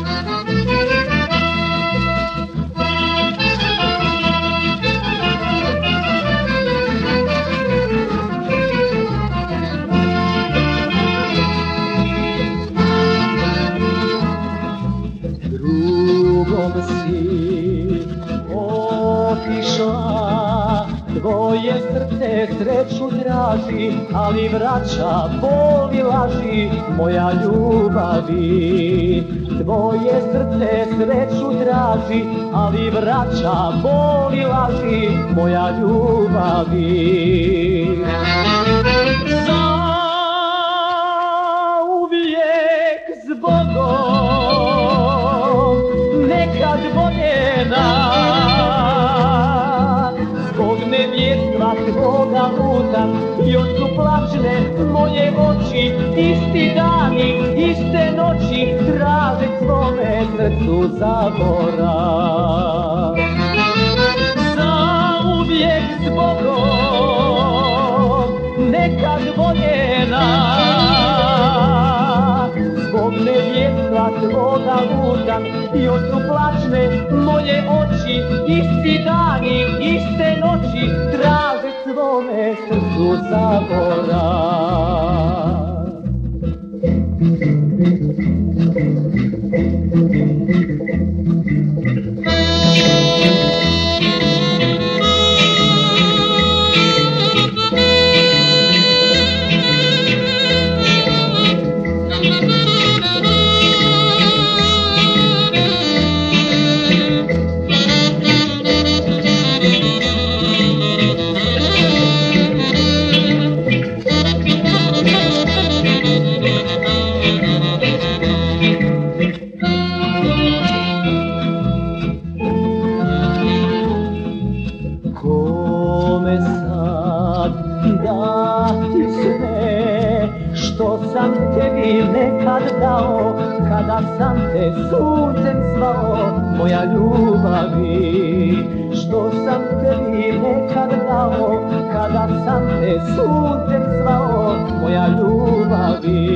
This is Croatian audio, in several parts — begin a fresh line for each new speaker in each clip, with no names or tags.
Música tvoje srce sreću traži, ali vraća boli laži, moja ljubavi. Tvoje srce sreću traži, ali vraća boli laži, moja ljubavi. Lutam još su plačne moje oči Isti dani, iste noći traže svome srcu zaborav Zauvijek zbogom nekad voljena Zbog nevjestva tvoga lutam Još su plačne moje oči Isti dani, iste noći Traže svome srcu Kome sad dati sve što sam tebi nekad dao kada sam te suncem zvao moja ljubavi što sam tebi nekad dao kada sam te suncem zvao moja ljubavi.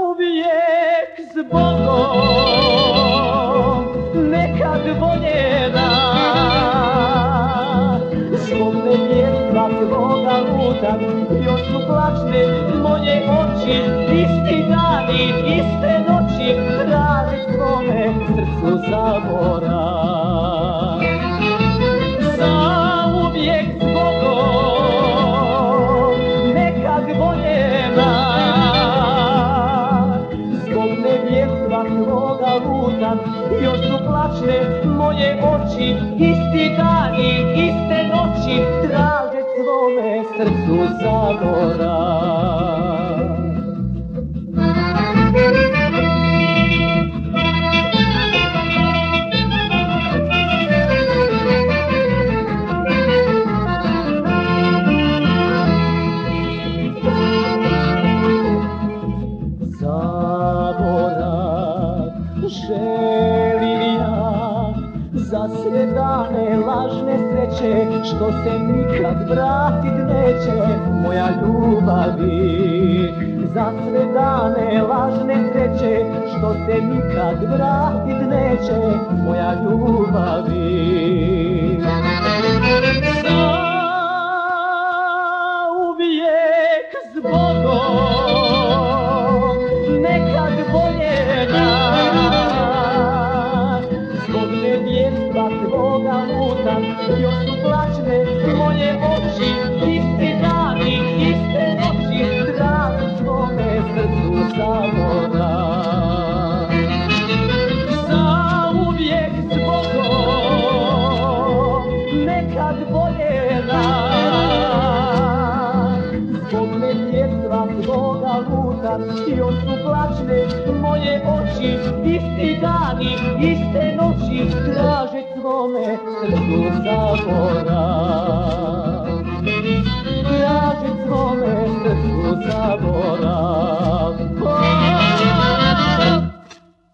Zauvijek zbogom lutam još su plačne moje oči Isti dani, iste noći traži tvome srcu zaborav Zauvijek zbogom nekad voljena Zbog nevjestva tvoga lutam Još su plačne moje oči Isti dani, svome srcu zaborav za sve dane lažne sreće što se nikad vratit neće moja ljubavi. Za sve dane lažne sreće što se nikad vratit neće moja ljubavi su moje oči. Isti dani, iste noći traže tvome srcu zaborav